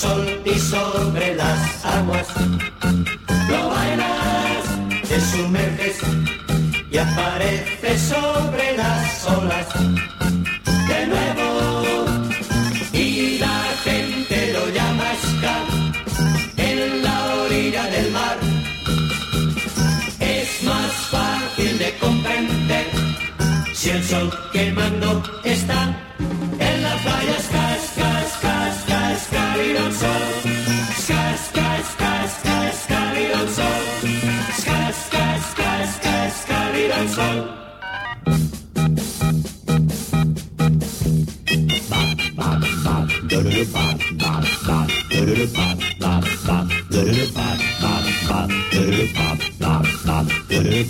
sol y sobre las aguas. Lo bailas, te sumerges y apareces sobre las olas. De nuevo, y la gente lo llama ska en la orilla del mar. Es más fácil de comprender si el sol quemando bop,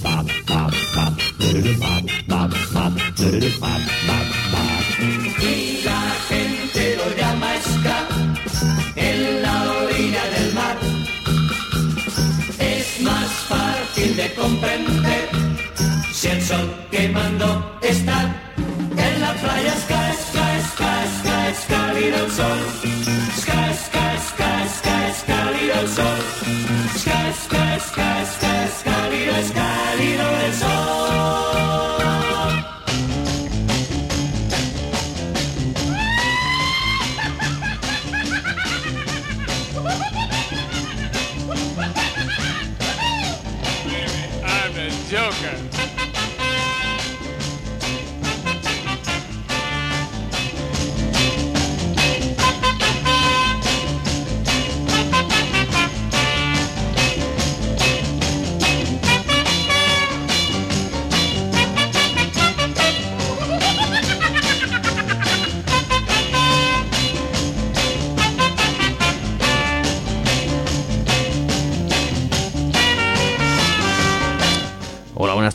bop, quemando está. En la playa ska, ska, ska, ska, es cálido el sol. Ska, ska, ska, ska, es cálido el sol. Ska, ska, ska, ska, es cálido, es cálido el sol.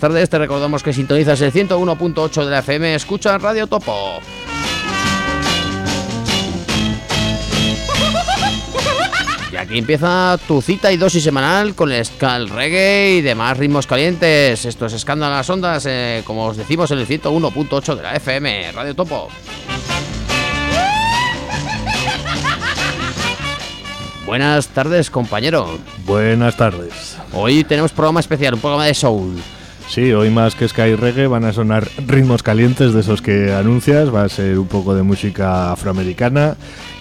Tardes. Te recordamos que sintonizas el 101.8 de la FM. Escucha Radio Topo. Y aquí empieza tu cita y dosis semanal con el Skal Reggae y demás ritmos calientes. Esto es Escándalo a las Ondas, eh, como os decimos en el 101.8 de la FM, Radio Topo. Buenas tardes, compañero. Buenas tardes. Hoy tenemos programa especial, un programa de soul. Sí, hoy más que Sky Reggae van a sonar ritmos calientes de esos que anuncias, va a ser un poco de música afroamericana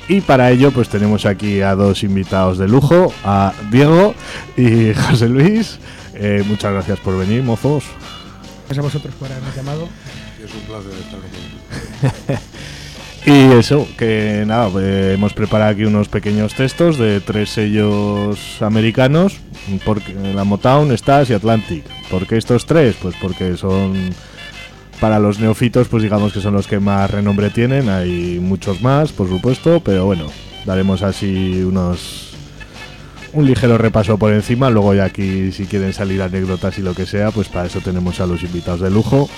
y para ello pues tenemos aquí a dos invitados de lujo, a Diego y José Luis. Eh, muchas gracias por venir, mozos. Gracias a vosotros por haberme llamado. Es un placer estar con vosotros. Y eso, que nada, pues hemos preparado aquí unos pequeños textos de tres sellos americanos, porque la Motown, Stas y Atlantic. ¿Por qué estos tres? Pues porque son para los neofitos, pues digamos que son los que más renombre tienen. Hay muchos más, por supuesto, pero bueno, daremos así unos un ligero repaso por encima. Luego ya aquí, si quieren salir anécdotas y lo que sea, pues para eso tenemos a los invitados de lujo.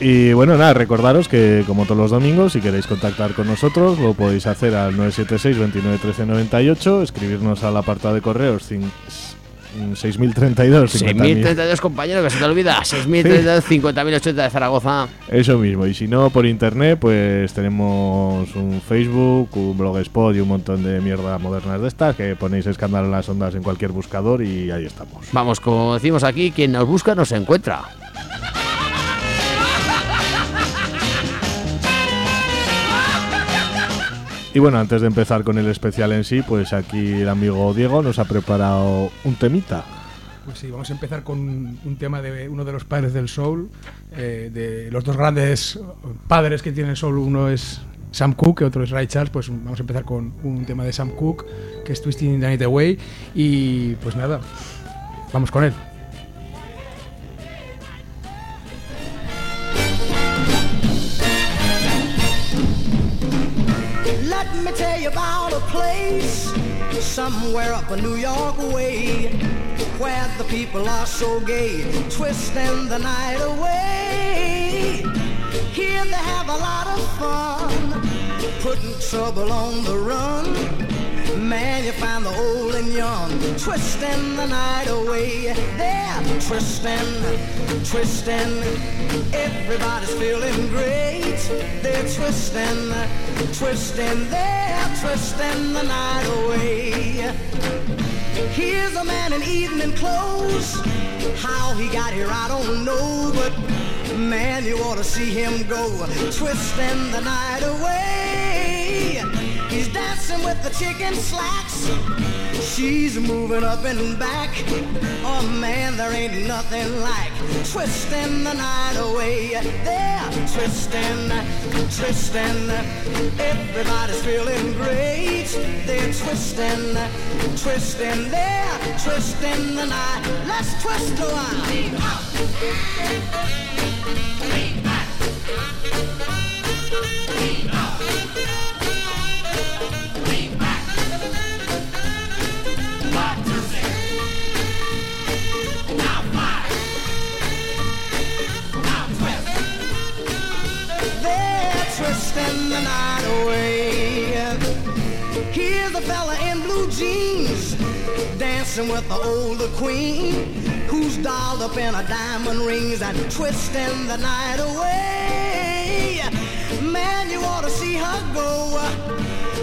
Y bueno, nada, recordaros que como todos los domingos, si queréis contactar con nosotros, lo podéis hacer al 976 29 13 98, escribirnos al apartado de correos cin- 6032 6032, compañero, que se te olvida. 6032, 50.080 de Zaragoza. Eso mismo, y si no, por internet, pues tenemos un Facebook, un blogspot y un montón de mierda modernas de estas, que ponéis escándalo en las ondas en cualquier buscador y ahí estamos. Vamos, como decimos aquí, quien nos busca nos encuentra. Y bueno, antes de empezar con el especial en sí, pues aquí el amigo Diego nos ha preparado un temita. Pues sí, vamos a empezar con un tema de uno de los padres del soul, eh, de los dos grandes padres que tiene el soul, uno es Sam Cooke y otro es Ray Charles, pues vamos a empezar con un tema de Sam Cooke, que es Twisting the Night Away, y pues nada, vamos con él. Me tell you about a place somewhere up in New York way where the people are so gay, twisting the night away. Here they have a lot of fun, putting trouble on the run. Man, you find the old and young twisting the night away. They're twisting, twisting. Everybody's feeling great. They're twisting, twisting. They're twisting the night away. Here's a man in evening clothes. How he got here, I don't know, but man, you ought to see him go twisting the night away. He's dancing with the chicken slacks. She's moving up and back. Oh man, there ain't nothing like twisting the night away. They're twisting, twisting. Everybody's feeling great. They're twisting, twisting. They're twisting the night. Let's twist a while. They're dancing with the older queen who's dolled up in her diamond rings and twisting the night away. Man, you ought to see her go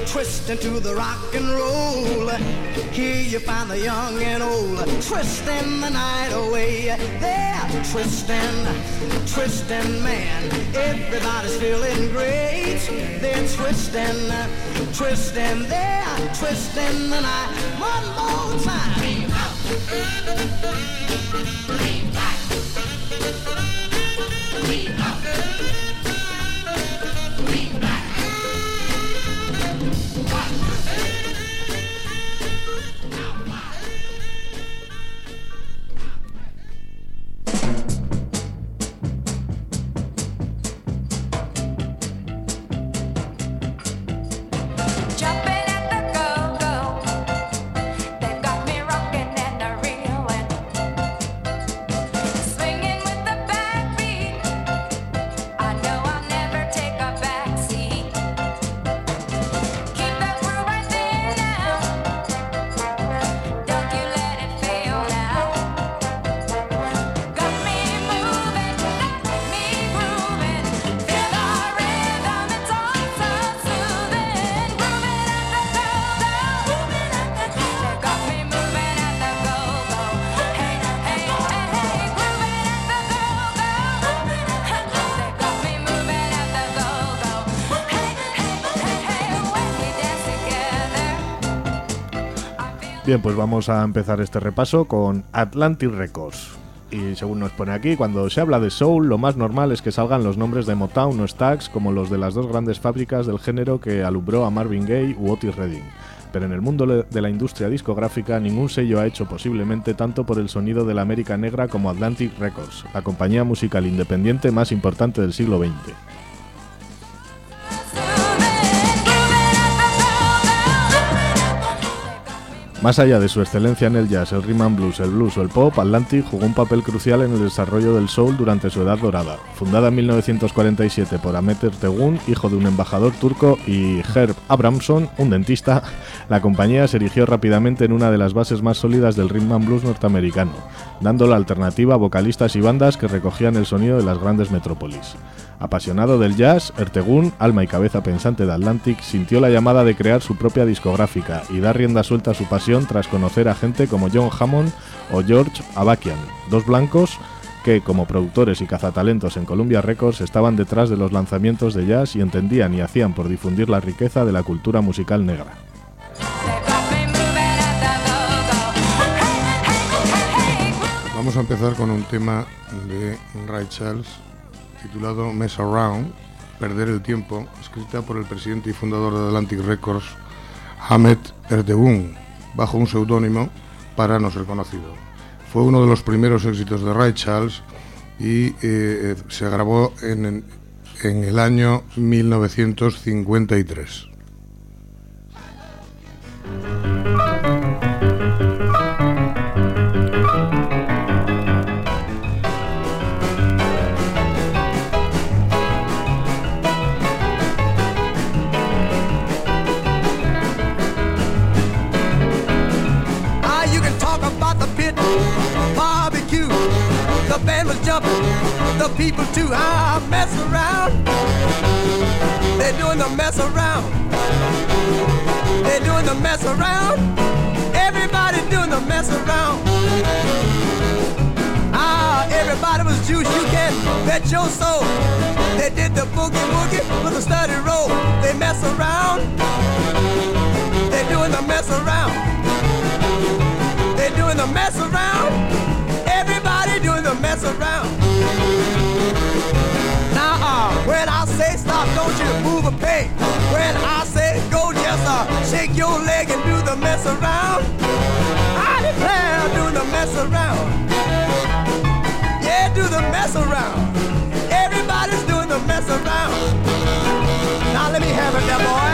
twisting to the rock and roll. Here you find the young and old twisting the night away. They're twisting, twisting, man. Everybody's feeling great. They're twisting, twisting, they're twisting the night. One more time. Jumping Bien, pues vamos a empezar este repaso con Atlantic Records. Y según nos pone aquí, cuando se habla de soul, lo más normal es que salgan los nombres de Motown o Stax como los de las dos grandes fábricas del género que alumbró a Marvin Gaye u Otis Redding. Pero en el mundo de la industria discográfica, ningún sello ha hecho posiblemente tanto por el sonido de la América Negra como Atlantic Records, la compañía musical independiente más importante del siglo XX. Más allá de su excelencia en el jazz, el rhythm and blues, el blues o el pop, Atlantic jugó un papel crucial en el desarrollo del soul durante su edad dorada. Fundada en 1947 por Ahmet Ertegun, hijo de un embajador turco, y Herb Abramson, un dentista, la compañía se erigió rápidamente en una de las bases más sólidas del rhythm and blues norteamericano, dando la alternativa a vocalistas y bandas que recogían el sonido de las grandes metrópolis. Apasionado del jazz, Ertegun, alma y cabeza pensante de Atlantic, sintió la llamada de crear su propia discográfica y dar rienda suelta a su pasión tras conocer a gente como John Hammond o George Abakian, dos blancos que, como productores y cazatalentos en Columbia Records, estaban detrás de los lanzamientos de jazz y entendían y hacían por difundir la riqueza de la cultura musical negra. Vamos a empezar con un tema de Ray Charles titulado Mess Around, Perder el Tiempo, escrita por el presidente y fundador de Atlantic Records, Hamed Ertegun, bajo un seudónimo para no ser conocido. Fue uno de los primeros éxitos de Ray Charles y eh, se grabó en el año 1953. People too. Ah, mess around. They're doing the mess around. They're doing the mess around. Everybody doing the mess around. Ah, everybody was juice. You can bet your soul. They did the boogie woogie with a steady roll. They mess around. They're doing the mess around. They're doing the mess around. Everybody doing the mess around. Say stop, don't you move a peg. When I say go, just uh, shake your leg and do the mess around. I declare, doing the mess around. Yeah, do the mess around. Everybody's doing the mess around. Now let me have it, there, boy.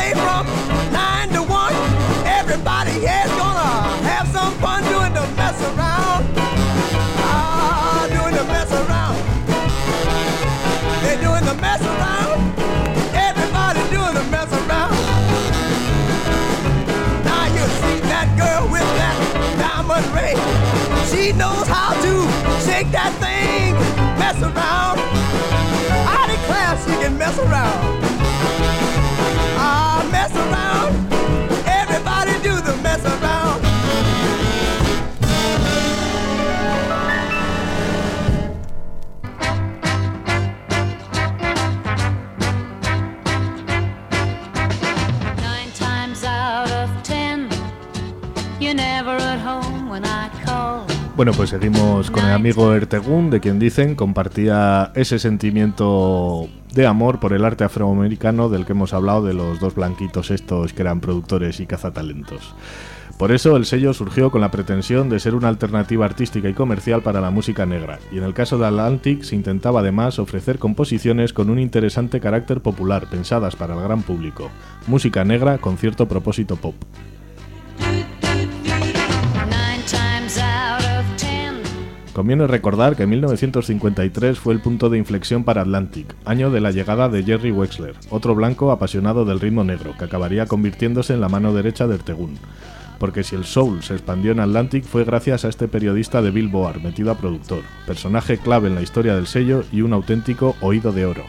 Play from nine to one. Everybody here's gonna have some fun doing the mess around. Ah, doing the mess around. They're doing the mess around. Everybody doing the mess around. Now you see that girl with that diamond ring. She knows how to shake that thing, mess around. I declare she can mess around. Bueno, pues seguimos con el amigo Ertegun, de quien dicen compartía ese sentimiento de amor por el arte afroamericano del que hemos hablado de los dos blanquitos estos que eran productores y cazatalentos. Por eso el sello surgió con la pretensión de ser una alternativa artística y comercial para la música negra, y en el caso de Atlantic se intentaba además ofrecer composiciones con un interesante carácter popular, pensadas para el gran público, música negra con cierto propósito pop. Conviene recordar que 1953 fue el punto de inflexión para Atlantic, año de la llegada de Jerry Wexler, otro blanco apasionado del ritmo negro, que acabaría convirtiéndose en la mano derecha de Ertegun. Porque si el soul se expandió en Atlantic fue gracias a este periodista de Billboard metido a productor, personaje clave en la historia del sello y un auténtico oído de oro.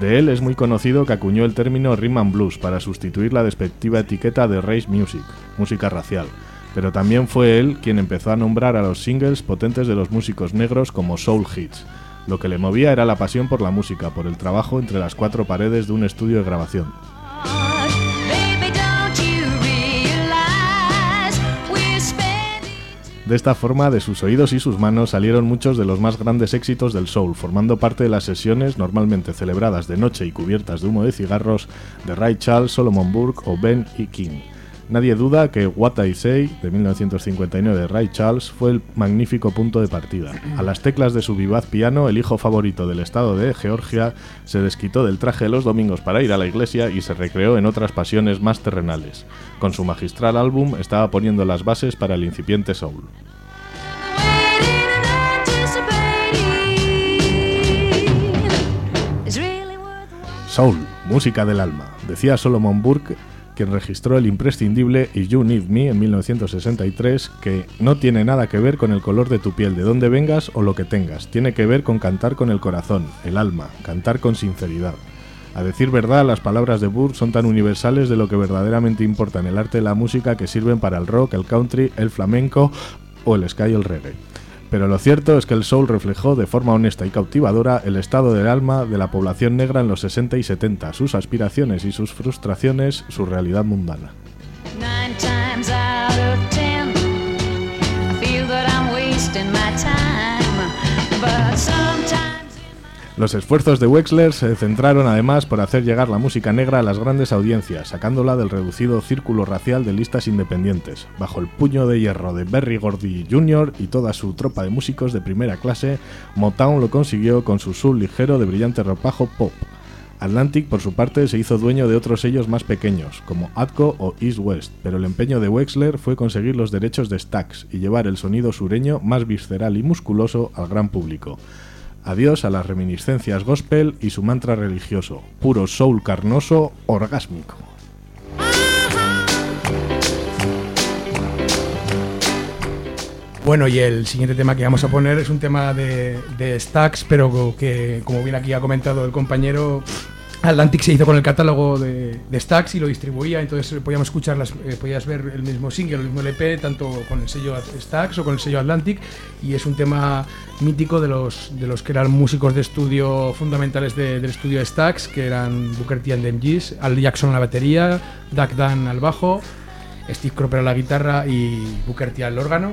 De él es muy conocido que acuñó el término Rhythm and Blues para sustituir la despectiva etiqueta de race music, música racial, pero también fue él quien empezó a nombrar a los singles potentes de los músicos negros como soul hits. Lo que le movía era la pasión por la música, por el trabajo entre las cuatro paredes de un estudio de grabación. De esta forma, de sus oídos y sus manos salieron muchos de los más grandes éxitos del soul, formando parte de las sesiones normalmente celebradas de noche y cubiertas de humo de cigarros de Ray Charles, Solomon Burke o Ben E. King. Nadie duda que What I Say, de 1959 de Ray Charles, fue el magnífico punto de partida. A las teclas de su vivaz piano, el hijo favorito del estado de Georgia se desquitó del traje de los domingos para ir a la iglesia y se recreó en otras pasiones más terrenales. Con su magistral álbum estaba poniendo las bases para el incipiente soul. Soul, música del alma, decía Solomon Burke, quien registró el imprescindible You Need Me en 1963, que no tiene nada que ver con el color de tu piel, de dónde vengas o lo que tengas, tiene que ver con cantar con el corazón, el alma, cantar con sinceridad. A decir verdad, las palabras de Burke son tan universales de lo que verdaderamente importa en el arte de la música que sirven para el rock, el country, el flamenco o el ska y el reggae. Pero lo cierto es que el soul reflejó de forma honesta y cautivadora el estado del alma de la población negra en los 60 y 70, sus aspiraciones y sus frustraciones, su realidad mundana. Los esfuerzos de Wexler se centraron además por hacer llegar la música negra a las grandes audiencias, sacándola del reducido círculo racial de listas independientes. Bajo el puño de hierro de Berry Gordy Jr. y toda su tropa de músicos de primera clase, Motown lo consiguió con su soul ligero de brillante ropajo pop. Atlantic, por su parte, se hizo dueño de otros sellos más pequeños, como Atco o East West, pero el empeño de Wexler fue conseguir los derechos de Stax y llevar el sonido sureño más visceral y musculoso al gran público. Adiós a las reminiscencias gospel y su mantra religioso, puro soul carnoso, orgásmico. Bueno, y el siguiente tema que vamos a poner es un tema de, de Stax, pero que, como bien aquí ha comentado el compañero, Atlantic se hizo con el catálogo de, Stax y lo distribuía, entonces eh, podíamos escuchar, las, eh, podías ver el mismo single, el mismo LP, tanto con el sello Stax o con el sello Atlantic, y es un tema mítico de los, de los que eran músicos de estudio fundamentales de- del estudio Stax, que eran Booker T and the MGs, Al Jackson a la batería, Doug Dunn al bajo, Steve Cropper a la guitarra y Booker T al órgano.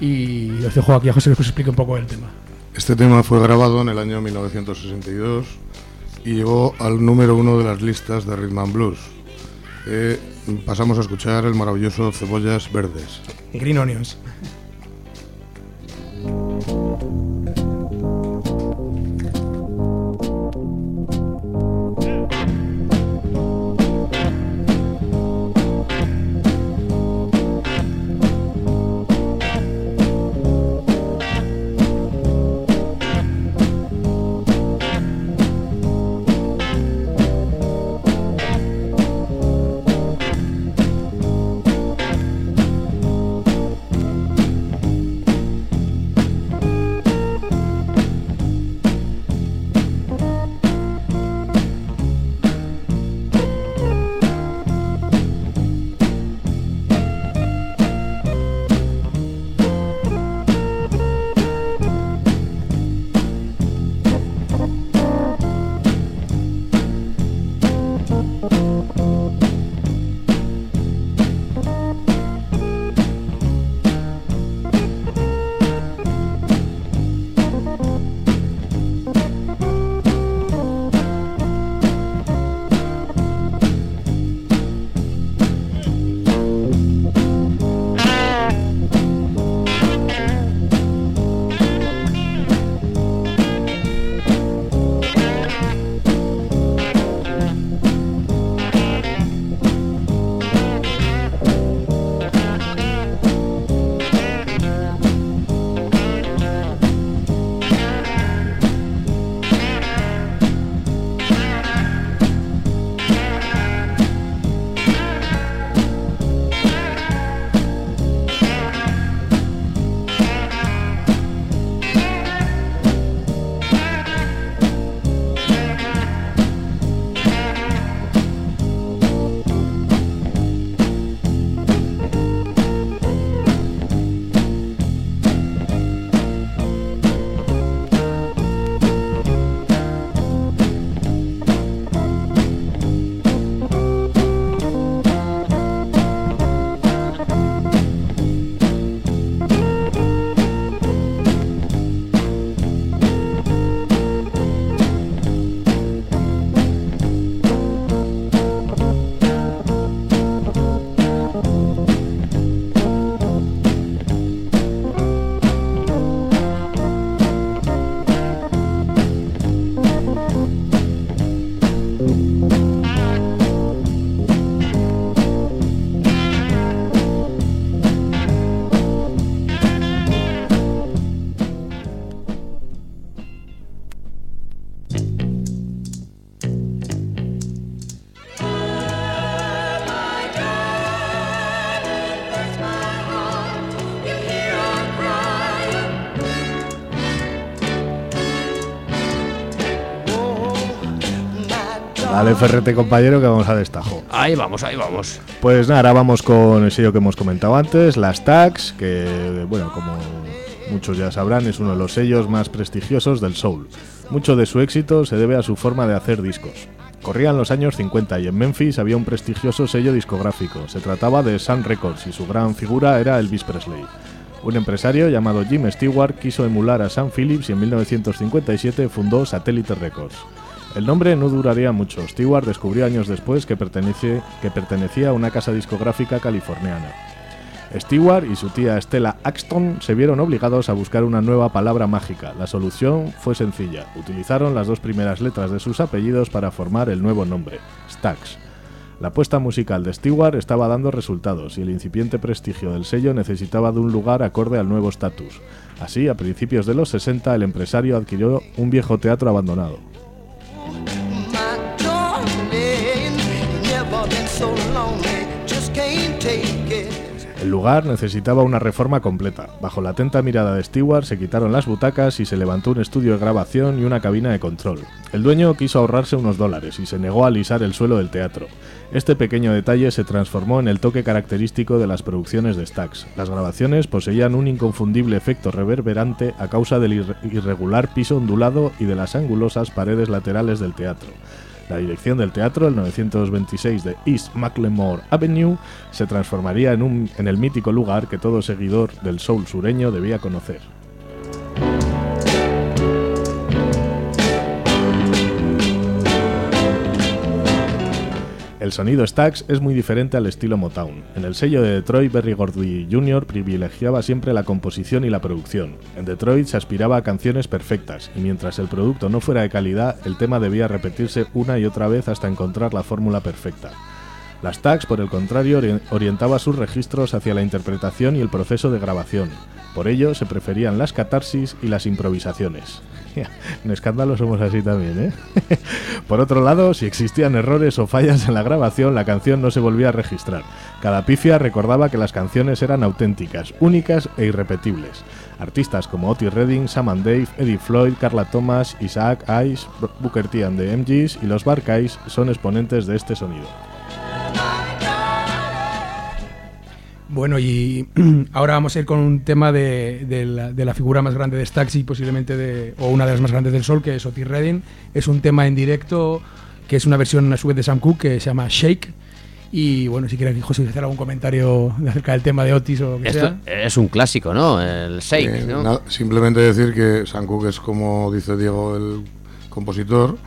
Y os dejo aquí a José que os explique un poco el tema. Este tema fue grabado en el año 1962 y llegó al número uno de las listas de Rhythm and Blues. Eh, pasamos a escuchar el maravilloso Cebollas Verdes. Green Onions. Ferrete compañero que vamos a destajo. Ahí vamos, ahí vamos. Pues nada, ahora vamos con el sello que hemos comentado antes, las Tags, que bueno, como muchos ya sabrán, es uno de los sellos más prestigiosos del soul. Mucho de su éxito se debe a su forma de hacer discos. Corrían los años 50 y en Memphis había un prestigioso sello discográfico. Se trataba de Sun Records y su gran figura era Elvis Presley. Un empresario llamado Jim Stewart quiso emular a Sam Phillips y en 1957 fundó Satellite Records. El nombre no duraría mucho. Stewart descubrió años después que, pertenece- que pertenecía a una casa discográfica californiana. Stewart y su tía Stella Axton se vieron obligados a buscar una nueva palabra mágica. La solución fue sencilla. Utilizaron las dos primeras letras de sus apellidos para formar el nuevo nombre, Stax. La apuesta musical de Stewart estaba dando resultados y el incipiente prestigio del sello necesitaba de un lugar acorde al nuevo estatus. Así, a principios de los 60, el empresario adquirió un viejo teatro abandonado. El lugar necesitaba una reforma completa. Bajo la atenta mirada de Stewart se quitaron las butacas y se levantó un estudio de grabación y una cabina de control. El dueño quiso ahorrarse unos dólares y se negó a alisar el suelo del teatro. Este pequeño detalle se transformó en el toque característico de las producciones de Stax. Las grabaciones poseían un inconfundible efecto reverberante a causa del irre- irregular piso ondulado y de las angulosas paredes laterales del teatro. La dirección del teatro, el 926 de East Macklemore Avenue, se transformaría en, un, en el mítico lugar que todo seguidor del soul sureño debía conocer. El sonido Stax es muy diferente al estilo Motown. En el sello de Detroit, Berry Gordy Jr. privilegiaba siempre la composición y la producción. En Detroit se aspiraba a canciones perfectas, y mientras el producto no fuera de calidad, el tema debía repetirse una y otra vez hasta encontrar la fórmula perfecta. Las Tags, por el contrario, ori- orientaba sus registros hacia la interpretación y el proceso de grabación. Por ello, se preferían las catarsis y las improvisaciones. En escándalo somos así también, ¿eh? Por otro lado, si existían errores o fallas en la grabación, la canción no se volvía a registrar. Cada pifia recordaba que las canciones eran auténticas, únicas e irrepetibles. Artistas como Otis Redding, Sam and Dave, Eddie Floyd, Carla Thomas, Isaac Ice, Booker T and the MGs y los Barcais son exponentes de este sonido. Bueno, y ahora vamos a ir con un tema de, de la, de la figura más grande de Stax y posiblemente de, o una de las más grandes del Sol, que es Otis Redding. Es un tema en directo que es una versión a su vez de Sam Cooke que se llama Shake. Y bueno, si quieres, José, hacer algún comentario acerca del tema de Otis o lo que Esto sea. es un clásico, ¿no? El shake, Eh, ¿no? nada, simplemente decir que Sam Cooke es como dice Diego el compositor,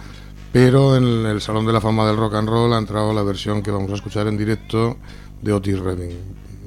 pero en el Salón de la Fama del Rock and Roll ha entrado la versión que vamos a escuchar en directo de Otis Redding.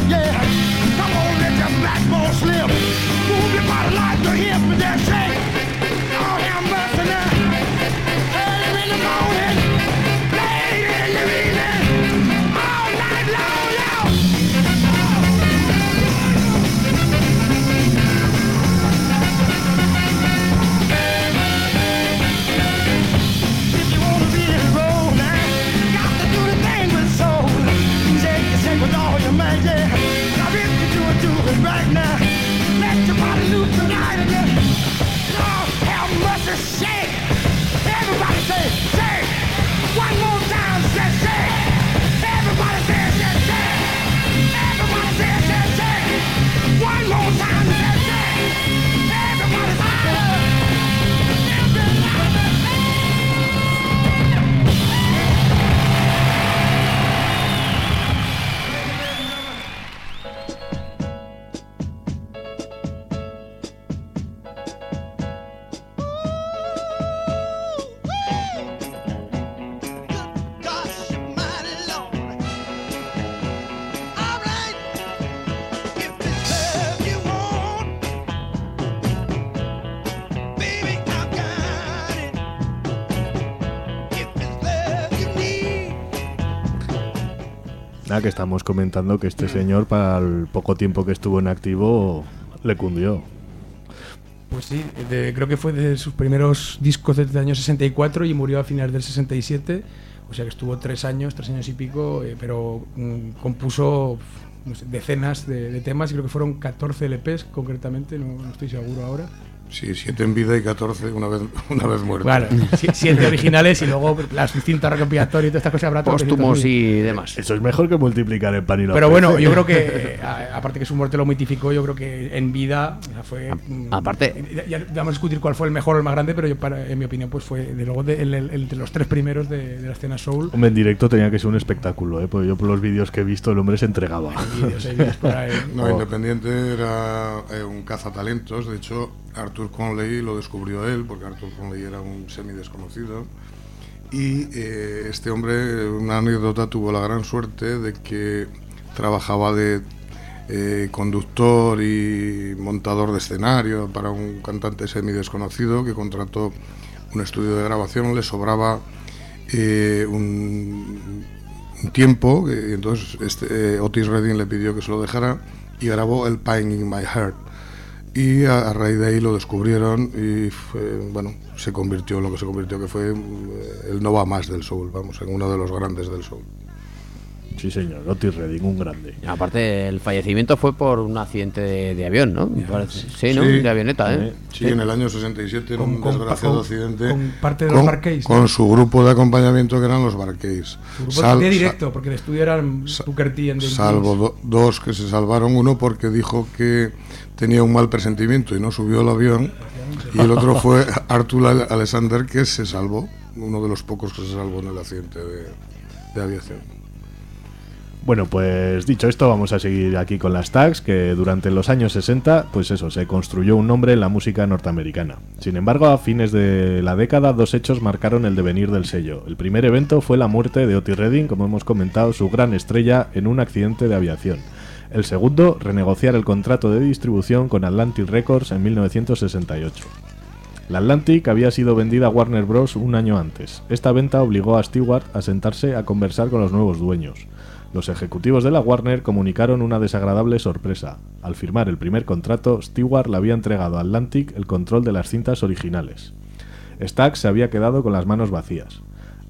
hip, yeah. Come on, let your backbone slip. Move your body like the hip and that's it. Que estamos comentando que este señor, para el poco tiempo que estuvo en activo, le cundió. Pues sí, creo que fue de sus primeros discos desde el año 64 y murió a finales del 67. O sea que estuvo tres años, tres años y pico, eh, pero mm, compuso decenas de, temas y creo que fueron 14 LPs concretamente, no estoy seguro ahora. Sí, siete en vida y 14 una vez, una vez muerto. Claro, si- siete originales y luego las cintas recopilatorias y todas estas cosas habrá Póstumos 300.000. y demás. Eso es mejor que multiplicar en pan y no Pero pez. bueno, yo creo que, a- aparte que su muerte lo mitificó, yo creo que en vida fue. mm, aparte- Ya, ya vamos a discutir cuál fue el mejor o el más grande, pero yo, para, en mi opinión, pues fue de luego de, el- el- entre los tres primeros de, de la escena Soul. Hombre, en directo tenía que ser un espectáculo, ¿eh? Porque yo por los vídeos que he visto el hombre se entregaba. vídeos, hay vídeos por ahí. No, Oh. Independiente era eh, un cazatalentos. De hecho, Arthur Conley lo descubrió él, porque Arthur Conley era un semi-desconocido. Y eh, este hombre, una anécdota, tuvo la gran suerte de que trabajaba de eh, conductor y montador de escenario para un cantante semi-desconocido que contrató un estudio de grabación, le sobraba eh, un, tiempo, entonces este, Otis Redding le pidió que se lo dejara y grabó el Pine in My Heart. Y a, raíz de ahí lo descubrieron y bueno, se convirtió en lo que se convirtió, que fue eh, el Nova Más del Soul, vamos, en uno de los grandes del Soul. Sí, señor. Otis Redding, un grande. Aparte, el fallecimiento fue por un accidente de, de avión, ¿no? Parece. Sí, ¿no? Sí. De avioneta, ¿eh? Sí, en el año 67, en Con- un con- desgraciado con- accidente. con parte de los Barclays, Con ¿no? su grupo de acompañamiento que eran los grupo Sal- de directo, porque el estudio eran Booker T and the Salvo do- dos que se salvaron, uno porque dijo que tenía un mal presentimiento y no subió al avión, y el otro fue Arthur Al- Alexander que se salvó, uno de los pocos que se salvó en el accidente de, de aviación. Bueno, pues dicho esto, vamos a seguir aquí con las tags, que durante los años 60, pues eso, se construyó un nombre en la música norteamericana. Sin embargo, a fines de la década, dos hechos marcaron el devenir del sello. El primer evento fue la muerte de Otis Redding, como hemos comentado, su gran estrella en un accidente de aviación. El segundo, renegociar el contrato de distribución con Atlantic Records en 1968. La Atlantic había sido vendida a Warner Bros. un año antes. Esta venta obligó a Stewart a sentarse a conversar con los nuevos dueños. Los ejecutivos de la Warner comunicaron una desagradable sorpresa. Al firmar el primer contrato, Stewart le había entregado a Atlantic el control de las cintas originales. Stax se había quedado con las manos vacías.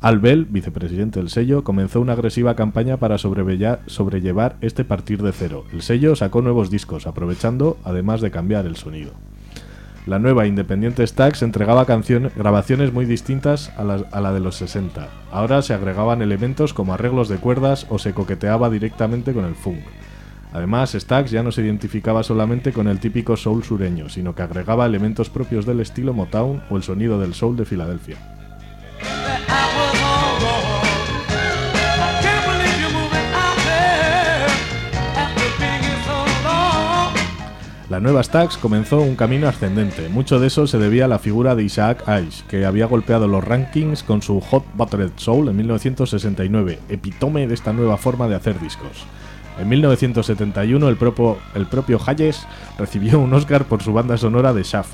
Al Bell, vicepresidente del sello, comenzó una agresiva campaña para sobrellevar este partir de cero. El sello sacó nuevos discos, aprovechando además de cambiar el sonido. La nueva Independiente Stax entregaba grabaciones muy distintas a la, a la de los 60. Ahora se agregaban elementos como arreglos de cuerdas o se coqueteaba directamente con el funk. Además, Stax ya no se identificaba solamente con el típico soul sureño, sino que agregaba elementos propios del estilo Motown o el sonido del soul de Filadelfia. La nueva Stax comenzó un camino ascendente. Mucho de eso se debía a la figura de Isaac Hayes, que había golpeado los rankings con su Hot Buttered Soul en 1969, epítome de esta nueva forma de hacer discos. En 1971 el propio, Hayes recibió un Oscar por su banda sonora de Shaft.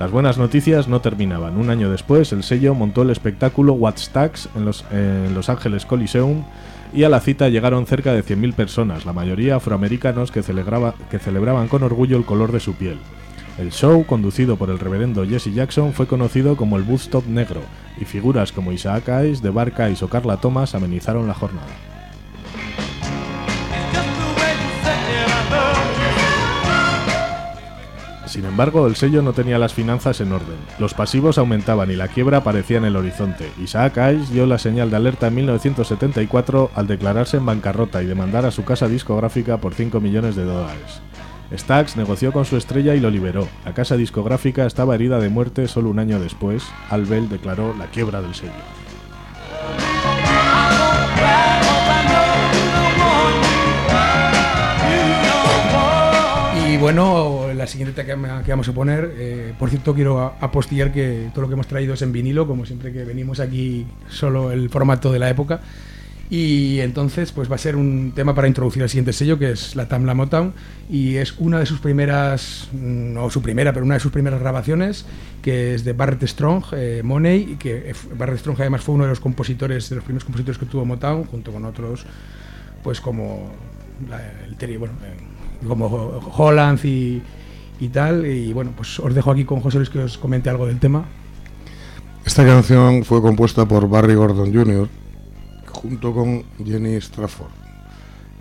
Las buenas noticias no terminaban. Un año después, el sello montó el espectáculo What's Stax en los, en Los Ángeles Coliseum y a la cita llegaron cerca de 100.000 personas, la mayoría afroamericanos que, celebraba- que celebraban con orgullo el color de su piel. El show, conducido por el reverendo Jesse Jackson, fue conocido como el Woodstock Negro, y figuras como Isaac Hayes, The Bar Hayes o Carla Thomas amenizaron la jornada. Sin embargo, el sello no tenía las finanzas en orden. Los pasivos aumentaban y la quiebra aparecía en el horizonte. Isaac Hayes dio la señal de alerta en 1974 al declararse en bancarrota y demandar a su casa discográfica por 5 millones de dólares. Stax negoció con su estrella y lo liberó. La casa discográfica estaba herida de muerte solo un año después. Al Bell declaró la quiebra del sello. Y bueno, la siguiente que, vamos a poner, eh, por cierto, quiero apostillar que todo lo que hemos traído es en vinilo, como siempre que venimos aquí, solo el formato de la época. Y entonces, pues va a ser un tema para introducir al siguiente sello, que es la Tamla Motown, y es una de sus primeras, no su primera, pero una de sus primeras grabaciones, que es de Barrett Strong, eh, Money, y que eh, Barrett Strong además fue uno de los compositores, de los primeros compositores que tuvo Motown, junto con otros pues como la- el bueno, eh, como Holland y, y tal. Y bueno, pues os dejo aquí con José Luis que os comente algo del tema. Esta canción fue compuesta por Barry Gordon Jr. junto con Jenny Strafford.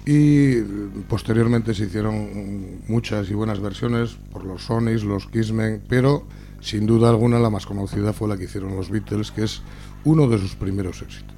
Y eh, posteriormente se hicieron muchas y buenas versiones por los Sonys, los Kissmen, pero sin duda alguna la más conocida fue la que hicieron los Beatles, que es uno de sus primeros éxitos.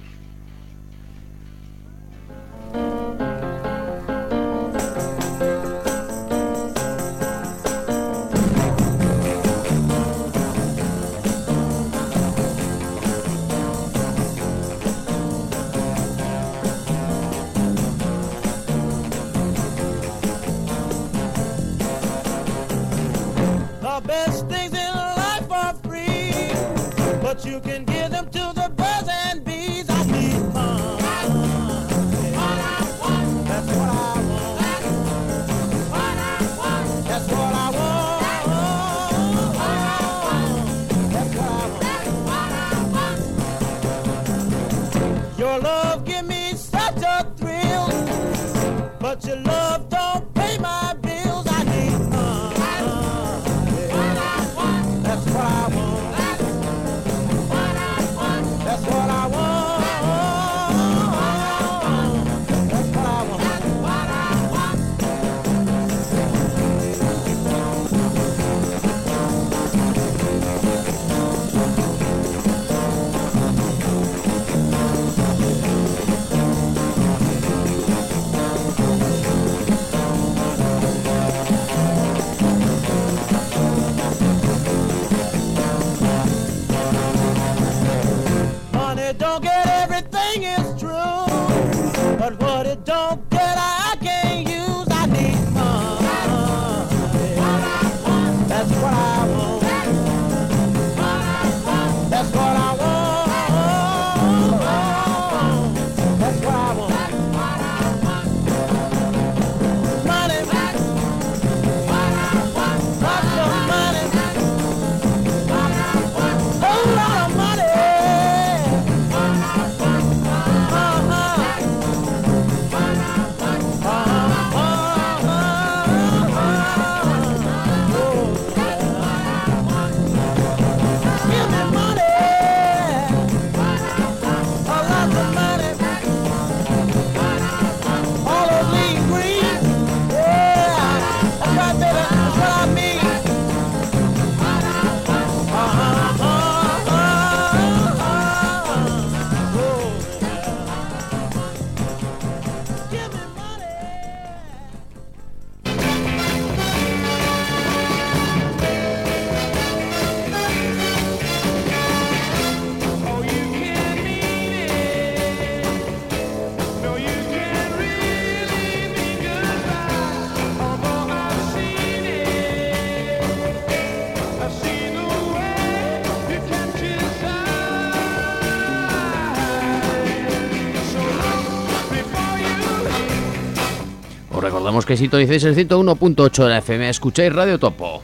Recordamos que sintonicéis el 101.8 de la FM, escucháis Radio Topo.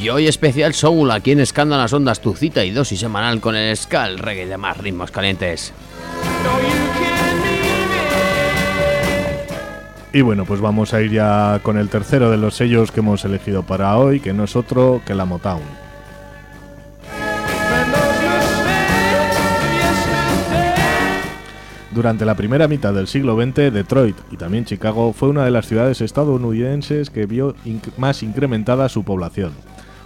Y hoy especial Soul aquí en Escándalo las Ondas, tu cita y dosis semanal con el ska, el reggae y demás ritmos calientes. Y bueno, pues vamos a ir ya con el tercero de los sellos que hemos elegido para hoy, que no es otro que la Motown. Durante la primera mitad del siglo XX, Detroit y también Chicago fue una de las ciudades estadounidenses que vio más incrementada su población.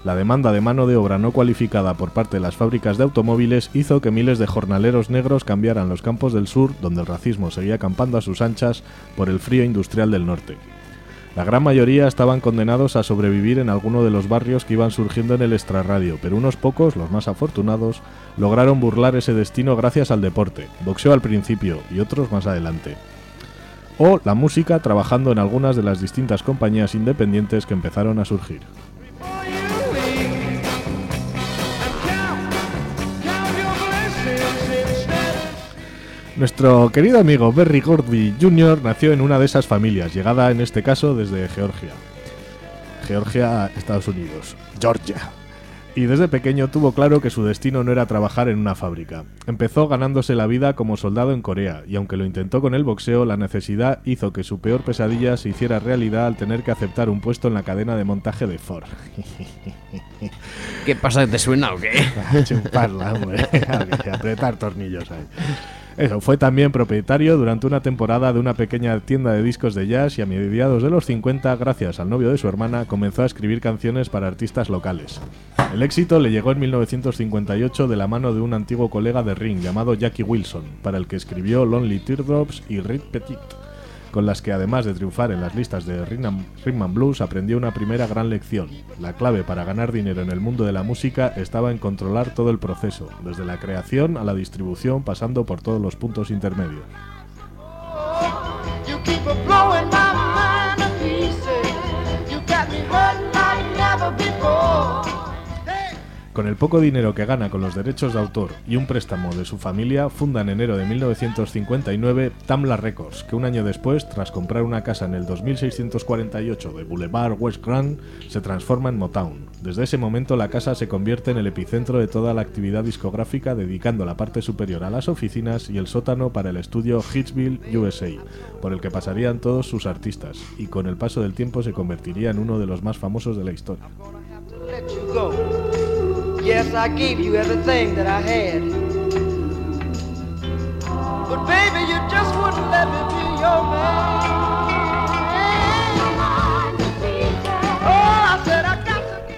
La demanda de mano de obra no cualificada por parte de las fábricas de automóviles hizo que miles de jornaleros negros cambiaran los campos del sur, donde el racismo seguía acampando a sus anchas, por el frío industrial del norte. La gran mayoría estaban condenados a sobrevivir en alguno de los barrios que iban surgiendo en el extrarradio, pero unos pocos, los más afortunados, lograron burlar ese destino gracias al deporte, boxeo al principio y otros más adelante. O la música trabajando en algunas de las distintas compañías independientes que empezaron a surgir. Nuestro querido amigo Berry Gordy Jr. nació en una de esas familias, llegada en este caso desde Georgia. Georgia, Estados Unidos. Georgia. Y desde pequeño tuvo claro que su destino no era trabajar en una fábrica. Empezó ganándose la vida como soldado en Corea, y aunque lo intentó con el boxeo, la necesidad hizo que su peor pesadilla se hiciera realidad al tener que aceptar un puesto en la cadena de montaje de Ford. ¿Qué pasa? ¿Te suena o qué? Chuparla, hombre. Apretar tornillos ahí. Fue también propietario durante una temporada de una pequeña tienda de discos de jazz y a mediados de los 50, gracias al novio de su hermana, comenzó a escribir canciones para artistas locales. El éxito le llegó en 1958 de la mano de un antiguo colega de Ring llamado Jackie Wilson, para el que escribió Lonely Teardrops y Red Petit, con las que además de triunfar en las listas de Rhythm Blues aprendió una primera gran lección. La clave para ganar dinero en el mundo de la música estaba en controlar todo el proceso, desde la creación a la distribución pasando por todos los puntos intermedios. Con el poco dinero que gana con los derechos de autor y un préstamo de su familia, funda en enero de 1959 Tamla Records, que un año después, tras comprar una casa en el 2648 de Boulevard West Grand, se transforma en Motown. Desde ese momento la casa se convierte en el epicentro de toda la actividad discográfica, dedicando la parte superior a las oficinas y el sótano para el estudio Hitsville, USA, por el que pasarían todos sus artistas, y con el paso del tiempo se convertiría en uno de los más famosos de la historia. Yes, I gave you everything that I had. But baby, you just wouldn't let me be your man. Oh,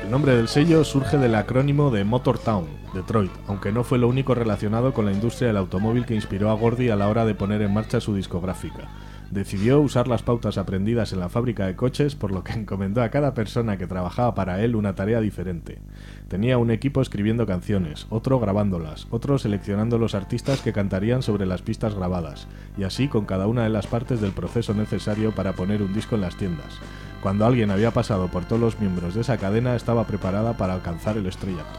El nombre del sello surge del acrónimo de Motortown, Detroit, aunque no fue lo único relacionado con la industria del automóvil que inspiró a Gordy a la hora de poner en marcha su discográfica. Decidió usar las pautas aprendidas en la fábrica de coches, por lo que encomendó a cada persona que trabajaba para él una tarea diferente. Tenía un equipo escribiendo canciones, otro grabándolas, otro seleccionando los artistas que cantarían sobre las pistas grabadas, y así con cada una de las partes del proceso necesario para poner un disco en las tiendas. Cuando alguien había pasado por todos los miembros de esa cadena, estaba preparada para alcanzar el estrellato.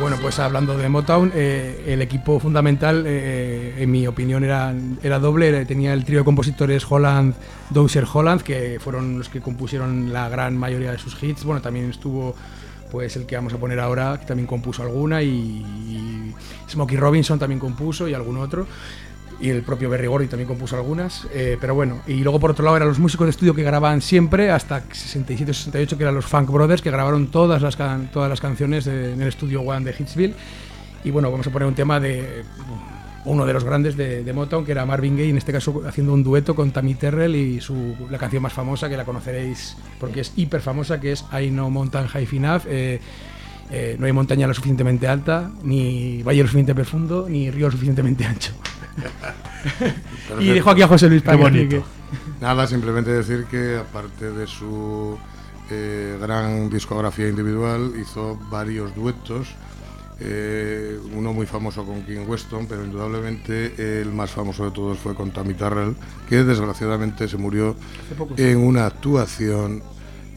Bueno, pues hablando de Motown, eh, el equipo fundamental, eh, en mi opinión, era, era doble. Tenía el trío de compositores Holland, Dozier Holland, que fueron los que compusieron la gran mayoría de sus hits. Bueno, también estuvo pues el que vamos a poner ahora, que también compuso alguna, y Smokey Robinson también compuso y algún otro. Y el propio Berry Gordy también compuso algunas. eh, pero bueno, y luego por otro lado eran los músicos de estudio que grababan siempre, hasta 67-68, que eran los Funk Brothers, que grabaron todas las, todas las canciones en el estudio One de Hitsville. Y bueno, vamos a poner un tema de uno de los grandes de, Motown, que era Marvin Gaye, en este caso haciendo un dueto con Tammy Terrell y su, la canción más famosa, que la conoceréis porque es hiper famosa, que es I Know Mountain High Enough. eh, eh, no hay montaña lo suficientemente alta, ni valle lo suficientemente profundo, ni río lo suficientemente ancho. Y dejo aquí a José Luis para bonito. Nada, simplemente decir que aparte de su eh, gran discografía individual, hizo varios duetos. eh, uno muy famoso con King Weston, pero indudablemente el más famoso de todos fue con Tammy Terrell, que desgraciadamente se murió en una actuación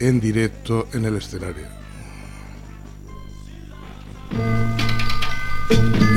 en directo en el escenario. En el escenario.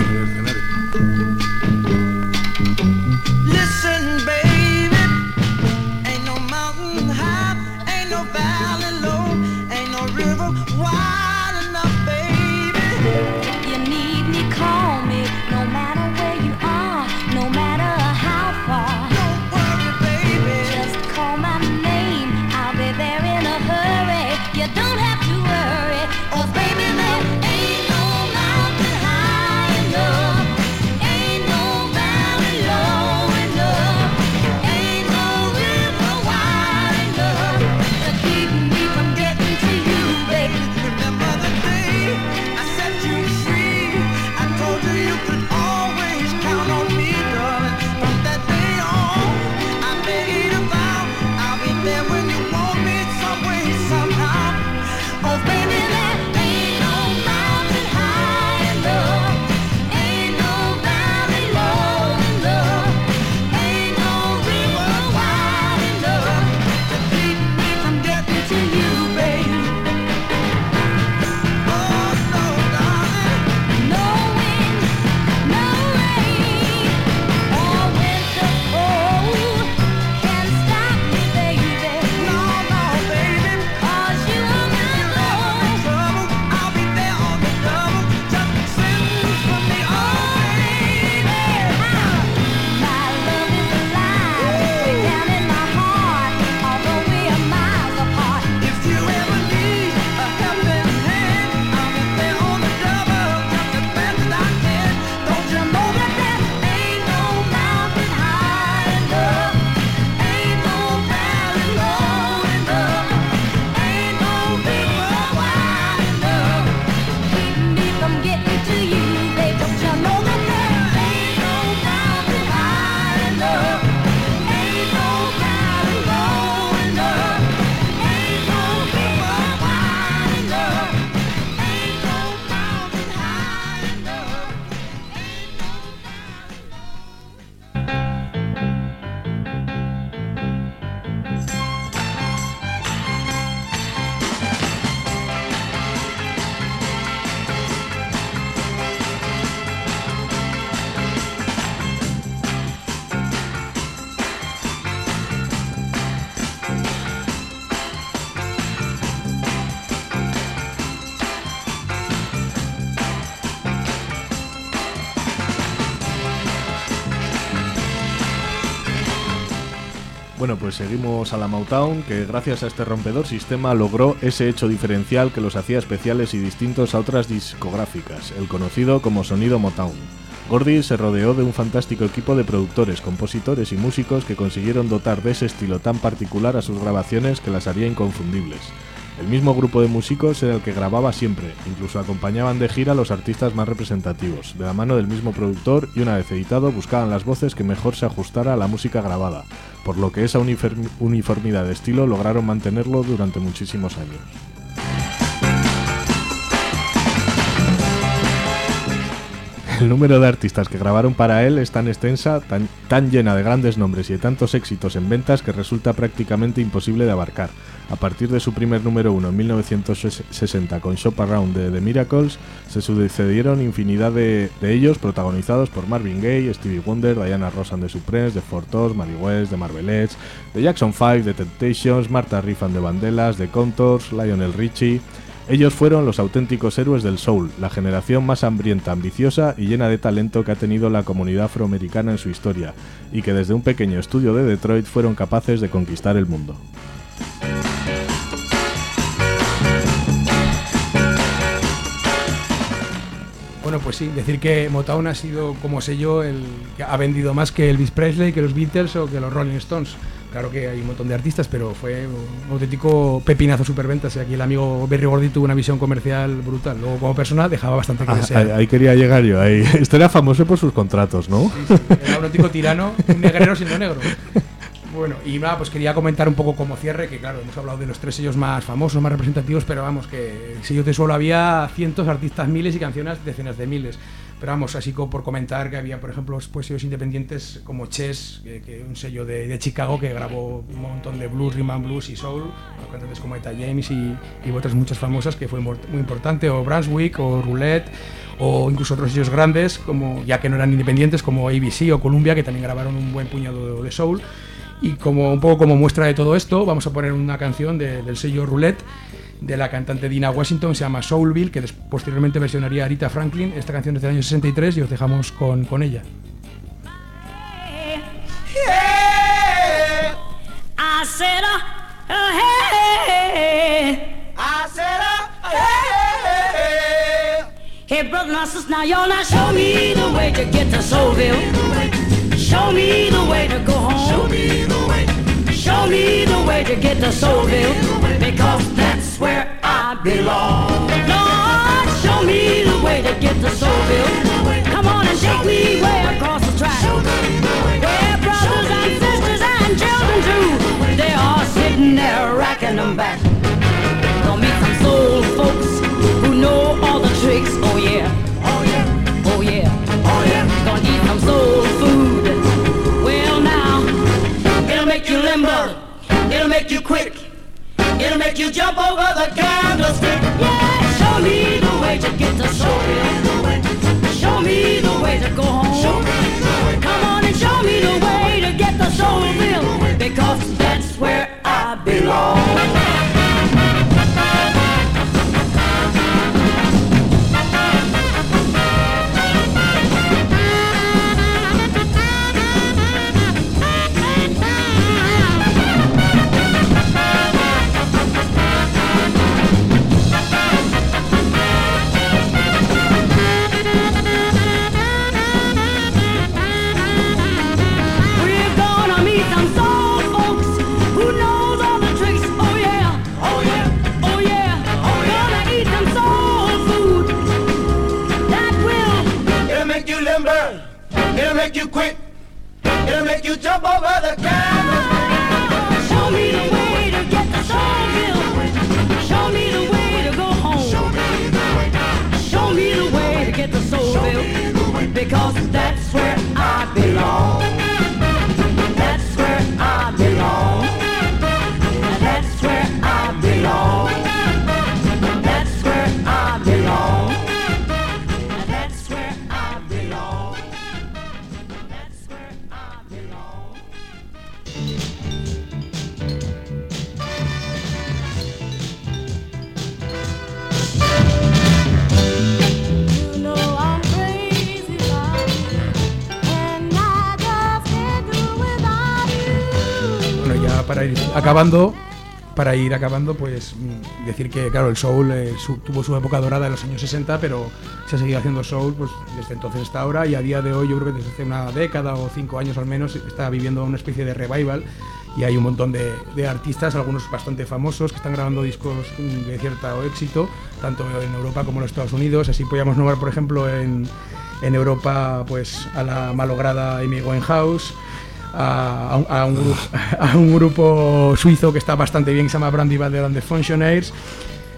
Bueno, pues seguimos a la Motown, que gracias a este rompedor sistema logró ese hecho diferencial que los hacía especiales y distintos a otras discográficas, el conocido como sonido Motown. Gordy se rodeó de un fantástico equipo de productores, compositores y músicos que consiguieron dotar de ese estilo tan particular a sus grabaciones que las haría inconfundibles. El mismo grupo de músicos era el que grababa siempre, incluso acompañaban de gira a los artistas más representativos, de la mano del mismo productor y una vez editado buscaban las voces que mejor se ajustara a la música grabada, por lo que esa uniform- uniformidad de estilo lograron mantenerlo durante muchísimos años. El número de artistas que grabaron para él es tan extensa, tan, tan llena de grandes nombres y de tantos éxitos en ventas que resulta prácticamente imposible de abarcar. A partir de su primer número uno en 1960 con Shop Around de The Miracles, se sucedieron infinidad de, de ellos protagonizados por Marvin Gaye, Stevie Wonder, Diana Ross and the Supremes, The Four Tops, Mary West, The Marvelettes, The Jackson 5, The Temptations, Martha Riff and the Vandellas, The Contours, Lionel Richie... Ellos fueron los auténticos héroes del soul, la generación más hambrienta, ambiciosa y llena de talento que ha tenido la comunidad afroamericana en su historia, y que desde un pequeño estudio de Detroit fueron capaces de conquistar el mundo. Bueno, pues sí, decir que Motown ha sido como sello el que ha vendido más que Elvis Presley, que los Beatles o que los Rolling Stones. Claro que hay un montón de artistas, pero fue un auténtico pepinazo superventas. Y aquí el amigo Berry Gordy tuvo una visión comercial brutal. Luego, como persona, dejaba bastante que Ah, desear. ahí, ahí quería llegar yo. Ahí. Este era famoso por sus contratos, ¿no? Sí, sí, Era un auténtico tirano, un negrero siendo negro. Bueno, y nada, pues quería comentar un poco como cierre, que claro, hemos hablado de los tres sellos más famosos, más representativos, pero vamos, que sellos de suelo había cientos, artistas miles y canciones decenas de miles. Pero vamos, así como por comentar que había, por ejemplo, sellos independientes como Chess, que, que un sello de, Chicago que grabó un montón de blues, rhythm blues y soul, cantantes como Eta James y, y otras muchas famosas, que fue muy, importante, o Brunswick, o Roulette, o incluso otros sellos grandes, como ya que no eran independientes, como ABC o Columbia, que también grabaron un buen puñado de soul. Y como un poco como muestra de todo esto, vamos a poner una canción de- del sello Roulette de la cantante Dina Washington, se llama Soulville, que posteriormente versionaría Arita Franklin. Esta canción es del año 63 y os dejamos con, con ella. Hey. Brothers and sisters, now y'all now show me the way to get to Soulville. Show me the way to go home. Show me the way. Show me the way to get to Soulville. Because that's where I belong. Lord, show me the way to get to Soulville. Come on and take me way across the track. Where brothers and sisters and children too, they are sitting there racking them back. Gonna meet some soul folks who know all the tricks. Oh yeah. Oh yeah. Oh yeah. Oh yeah. Gonna eat some soul food. Well now, it'll make you limber. It'll make you quick. It'll make you jump over the candlestick. Yeah. Show me the way to get to Soulville. Show me the way to go home. Come on and show me the way to get to Soulville. Because that's where acabando, para ir acabando, pues decir que, claro, el soul eh, tuvo su época dorada en los años 60, pero se ha seguido haciendo soul pues, desde entonces hasta ahora y a día de hoy, yo creo que desde hace una década o cinco años al menos, está viviendo una especie de revival y hay un montón de, de artistas, algunos bastante famosos, que están grabando discos de cierto éxito, tanto en Europa como en los Estados Unidos. Así podríamos nombrar, por ejemplo, en, en Europa pues a la malograda Amy Winehouse, a, a un- grupo, a un grupo suizo que está bastante bien, que se llama Brandy Butler and the Functionaires,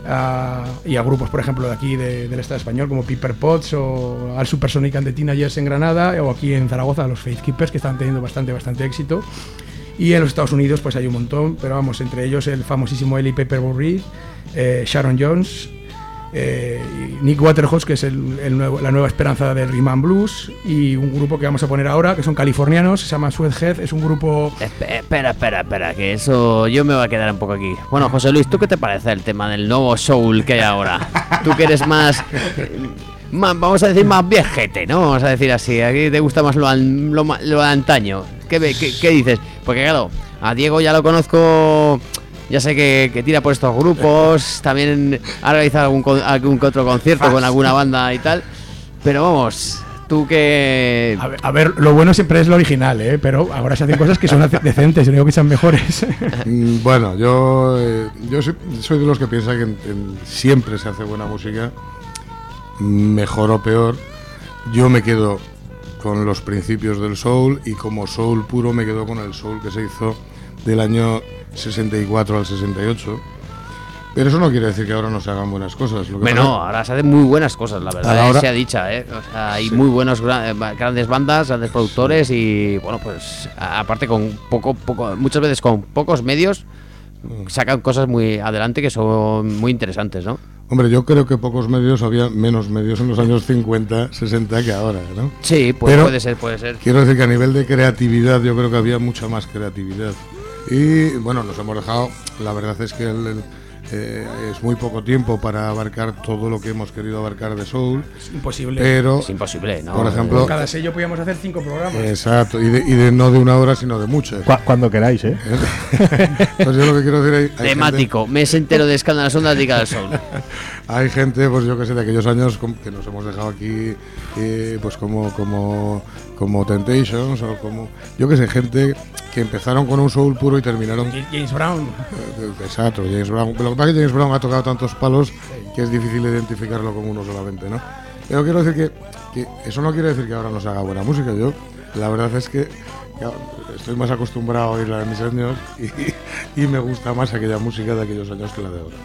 a- y a grupos, por ejemplo, de aquí de- del Estado español, como Piper Potts o al Supersonic and the Teenagers en Granada, o aquí en Zaragoza, los Faith Keepers, que están teniendo bastante, bastante éxito. Y en los Estados Unidos pues hay un montón, pero vamos, entre ellos el famosísimo Ellie Paperboy, eh, Sharon Jones, eh, Nick Waterhouse, que es el, el nuevo- la nueva esperanza del Rhythm Blues, y un grupo que vamos a poner ahora, que son californianos, se llama Sweathead, es un grupo... Espe- Espera, espera, espera, que eso yo me voy a quedar un poco aquí. Bueno, José Luis, ¿tú qué te parece el tema del nuevo soul que hay ahora? Tú que eres más, más- vamos a decir más viejete, ¿no? Vamos a decir así, aquí te gusta más lo, an- lo, de antaño. ¿Qué, ve- qué, qué dices? Porque claro, a Diego ya lo conozco, ya sé que, que tira por estos grupos, también ha realizado algún, algún otro concierto con alguna banda y tal, pero vamos, tú que... A ver, a ver, lo bueno siempre es lo original, ¿eh? pero ahora se hacen cosas que son decentes, yo no digo que sean mejores. Mm, Bueno, yo, eh, yo soy, soy de los que piensa que en- en- siempre se hace buena música, mejor o peor. Yo me quedo con los principios del soul y como soul puro me quedo con el soul que se hizo del año 64 al 68. Pero eso no quiere decir que ahora no se hagan buenas cosas. Lo que Bueno, pasa- ahora se hacen muy buenas cosas, la verdad, eh, hora- sea dicha, ¿eh? O sea, hay muy buenos gra- eh, grandes bandas, grandes productores y, bueno, pues aparte con poco, poco, muchas veces con pocos medios sacan cosas muy adelante que son muy interesantes, ¿no? Hombre, yo creo que pocos medios había menos medios en los años 50, 60 que ahora, ¿no? Sí, pues Pero- puede ser, puede ser. Quiero decir que a nivel de creatividad yo creo que había mucha más creatividad. Y bueno, nos hemos dejado, la verdad es que el- el, eh, es muy poco tiempo para abarcar todo lo que hemos querido abarcar de Soul, es imposible. pero, Es imposible, ¿no? por ejemplo, cada sello podíamos hacer cinco programas. exacto, y, de, y de- no de una hora, sino de muchas. Cu- cuando queráis, ¿eh? Pues yo lo que quiero decir hay, hay gente, Temático, mes entero de escándalos ondas dedicado al sol. hay gente, pues yo que sé, de aquellos años que nos hemos dejado aquí, eh, pues como, como, como Temptations o como, yo que sé, gente que empezaron con un soul puro y terminaron James Brown. Eh, Exacto, James Brown. Lo que pasa es que James Brown ha tocado tantos palos que es difícil identificarlo como uno solamente, ¿no? Pero quiero decir que, que eso no quiere decir que ahora no se haga buena música. Yo, la verdad es que estoy más acostumbrado a oírla en mis años y, y me gusta más aquella música de aquellos años que la de ahora.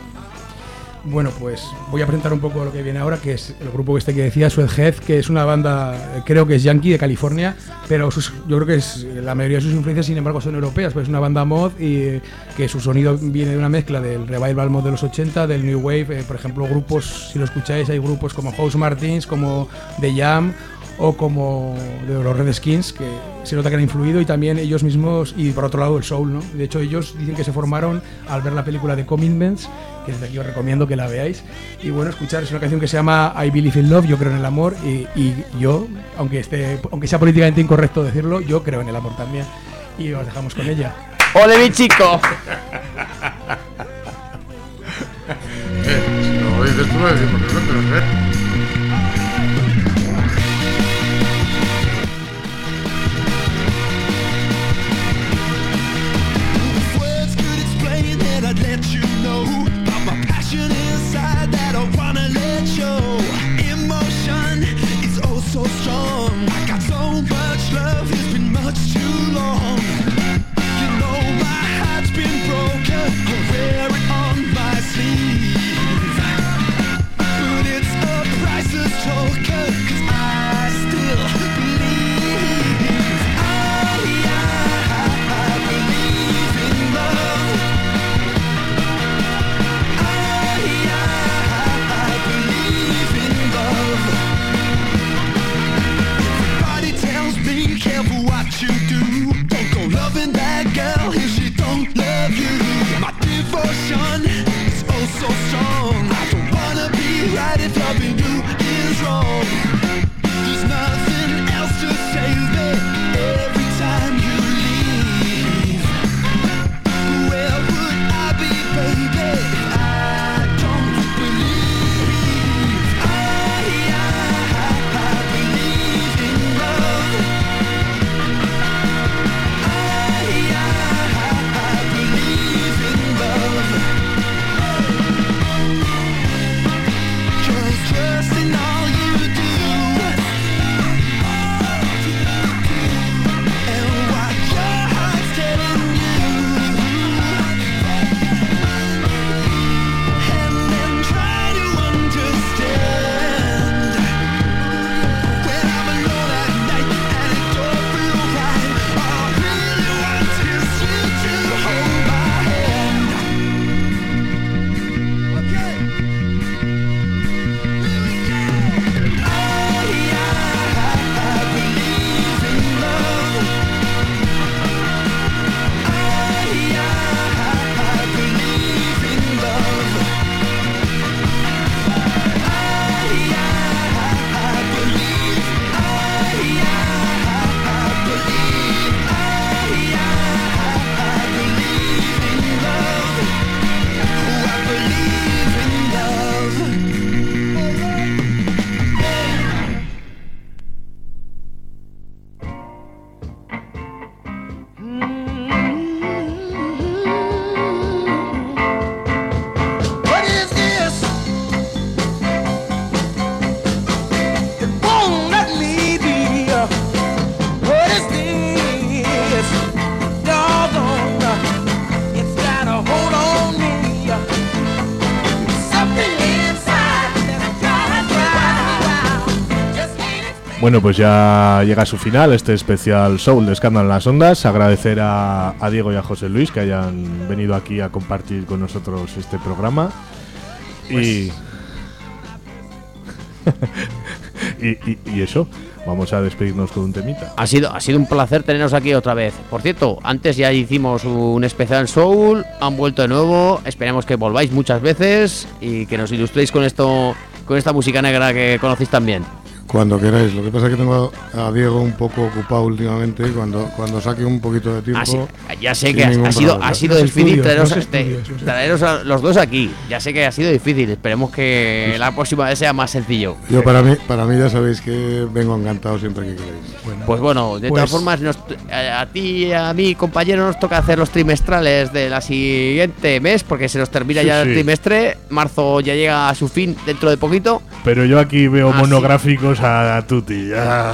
Bueno, pues voy a presentar un poco lo que viene ahora, que es el grupo este que decía, Sweathead, que es una banda, creo que es yankee de California, pero sus- yo creo que es la mayoría de sus influencias, sin embargo, son europeas, pues es una banda mod y eh, que su sonido viene de una mezcla del revival mod de los 80, del new wave, eh, por ejemplo, grupos, si lo escucháis, hay grupos como House Martins, como The Jam o como de los Redskins, que se nota que han influido, y también ellos mismos, y por otro lado el soul, ¿no? De hecho, ellos dicen que se formaron al ver la película de Commitments, que desde aquí os recomiendo que la veáis. Y bueno, escuchar, es una canción que se llama I Believe in Love, yo creo en el amor, y, y yo, aunque, esté, aunque sea políticamente incorrecto decirlo, yo creo en el amor también. Y os dejamos con ella. ¡Ole, mi chico! Si no lo dices tú, lo decimos nosotros, ¿eh? Bueno, pues ya llega a su final este especial Soul de Escándalo en las Ondas. Agradecer a, a Diego y a José Luis que hayan venido aquí a compartir con nosotros este programa. Y, y, y- y eso, vamos a despedirnos con un temita. Ha sido, ha sido un placer teneros aquí otra vez. Por cierto, antes ya hicimos un especial Soul, han vuelto de nuevo. Esperemos que volváis muchas veces y que nos ilustréis con esto, con esta música negra que conocéis también. Cuando queráis. Lo que pasa es que tengo a Diego un poco ocupado últimamente. Cuando, cuando saque un poquito de tiempo. Así- ya sé que ha, sido, ha sido difícil traeros, los este- traeros a los dos aquí. Ya sé que ha sido difícil. Esperemos que la próxima vez sea más sencillo. Yo para mí, para mí ya sabéis que vengo encantado siempre que queráis. Pues bueno, de Pues- todas formas, nos- a, a ti y a mi compañero nos toca hacer los trimestrales de la siguiente mes, porque se nos termina Sí, ya sí. el trimestre. Marzo ya llega a su fin dentro de poquito. Pero yo aquí veo Ah, monográficos a, a Tuti. Ya,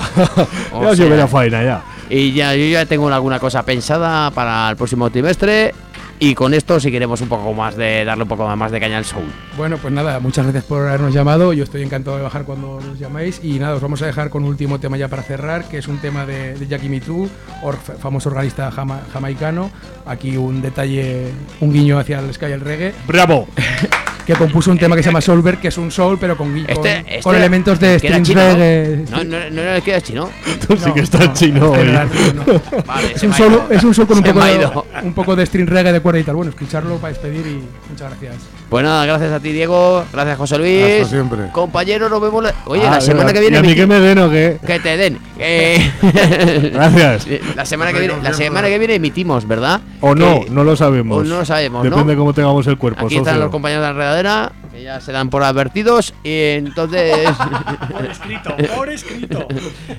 ya se sea, la faena ya. Y ya yo ya tengo alguna cosa pensada para el próximo trimestre. Y con esto, si queremos un poco más de darle un poco más de caña al soul. Bueno, pues nada, muchas gracias por habernos llamado. Yo estoy encantado de bajar cuando nos llaméis. Y nada, os vamos a dejar con un último tema ya para cerrar, que es un tema de, de Jackie Me Too, or- famoso organista jama- jamaicano. Aquí un detalle, un guiño hacia el Sky el Reggae, ¡Bravo! que compuso un tema que se llama Solver, que es un soul, pero con, gui- con, Este, este con elementos de ¿no? reggae. No, no, no era el que era chino. Tú sí que estás chino este hoy. no era- no. Vale, Es un, ido. es un soul con un poco, de, un poco de string reggae de cuerda y tal. Bueno, escucharlo para despedir y muchas gracias. Pues nada, gracias a ti, Diego. Gracias, José Luis. Hasta siempre. Compañero, nos vemos. la- Oye, Ah, la semana que viene. ¿Y a mí que me den o qué? Que te den. Eh, Gracias. La semana que viene, la semana que viene emitimos, ¿verdad? O no, Que- no lo sabemos. o no lo sabemos, ¿no? Depende de cómo tengamos el cuerpo. Aquí están los compañeros de la enredadera, que ya se dan por advertidos. Y entonces. Por escrito, por escrito.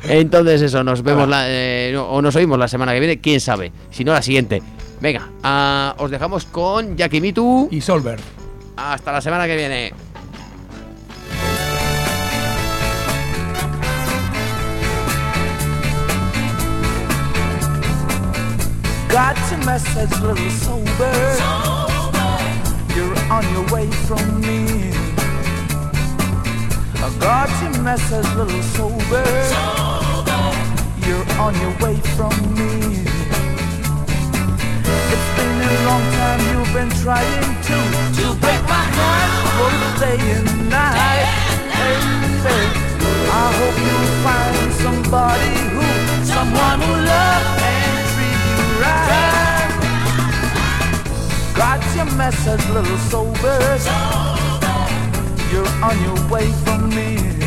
entonces, eso, nos vemos la- eh, no, o nos oímos la semana que viene, quién sabe. Si no, la siguiente. Venga, ah, os dejamos con Jackie Mitu. Y Solver. Hasta la semana que viene. Got your message, little sober. You're on your way from me. I got your message, little sober. You're on your way from me. Been a long time you've been trying to to break my heart both day and night. Baby, I hope you find somebody who, someone who love and treat you right. Got your message, little sober. You're on your way from me.